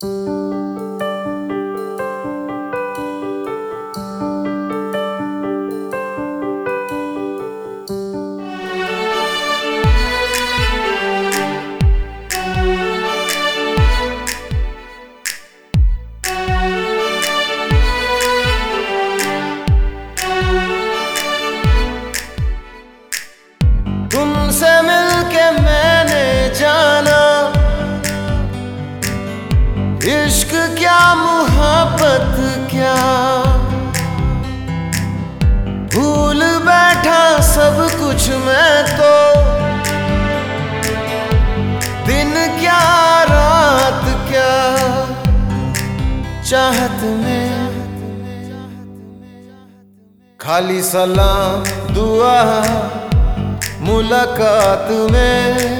तुमसे इश्क क्या, मुहब्बत क्या? भूल बैठा सब कुछ मैं तो। दिन क्या, रात क्या? चाहत में, खाली सलाम, दुआ, मुलाकात में।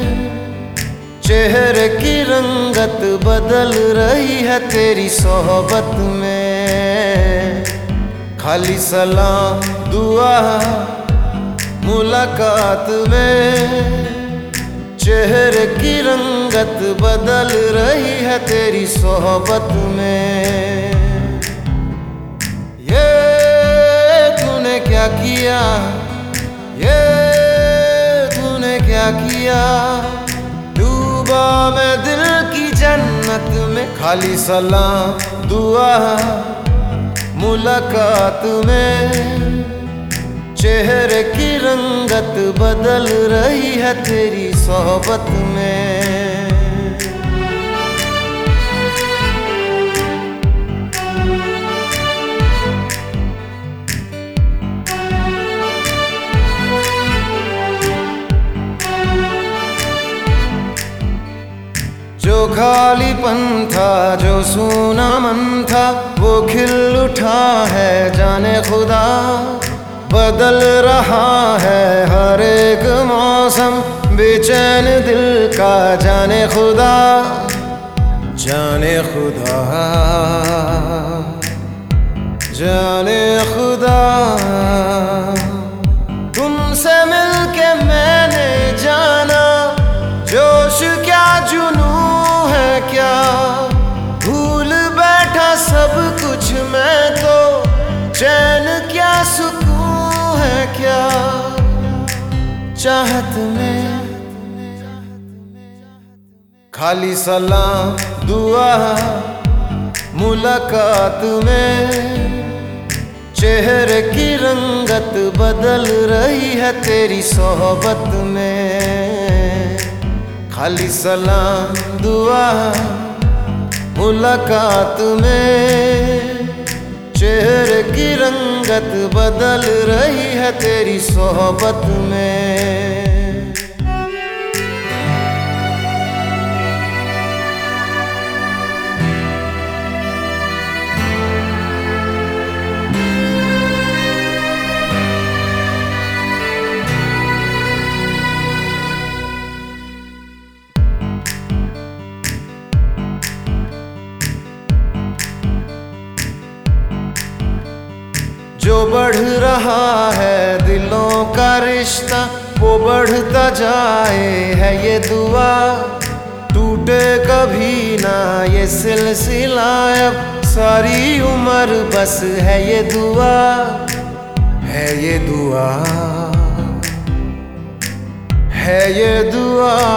चेहरे की रंगत बदल रही है तेरी सोहबत में। खाली सलाम, दुआ, मुलाकात में। चेहरे की रंगत बदल रही है तेरी सोहबत में। ये तूने क्या किया? ये तूने क्या किया? जन्नत में खाली सलाम, दुआ, मुलाकात में। चेहरे की रंगत बदल रही है तेरी सोहबत में। खालीपन था, जो सूना मन था, वो खिल उठा है, जाने खुदा। बदल रहा है हर एक मौसम, बेचैन दिल का, जाने खुदा। जाने खुदा। जाने खुदा। तुमसे मिलके क्या चाहत में? खाली सलाम, दुआ, मुलाकात में। चेहरे की रंगत बदल रही है तेरी सोहबत में। खाली सलाम, दुआ, मुलाकात में। चेहरे की रंगत बदल रही है तेरी सोहबत में। जो बढ़ रहा है, दिलों का रिश्ता, वो बढ़ता जाए है ये दुआ। टूटे कभी ना ये सिलसिला, अब सारी उम्र बस है ये दुआ, है ये दुआ, है ये दुआ।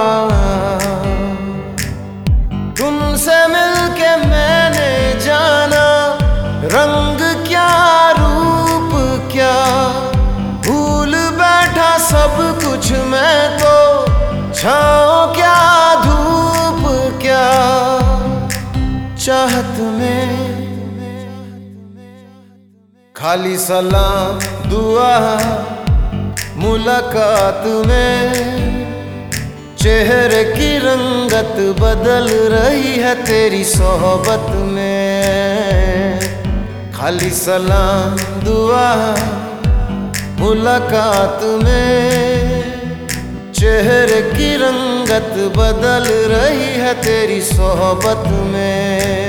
खाली सलाम दुआ मुलाकात में। चेहरे की रंगत बदल रही है तेरी सोहबत में। खाली सलाम दुआ मुलाकात में। चेहरे की रंगत बदल रही है तेरी सोहबत में।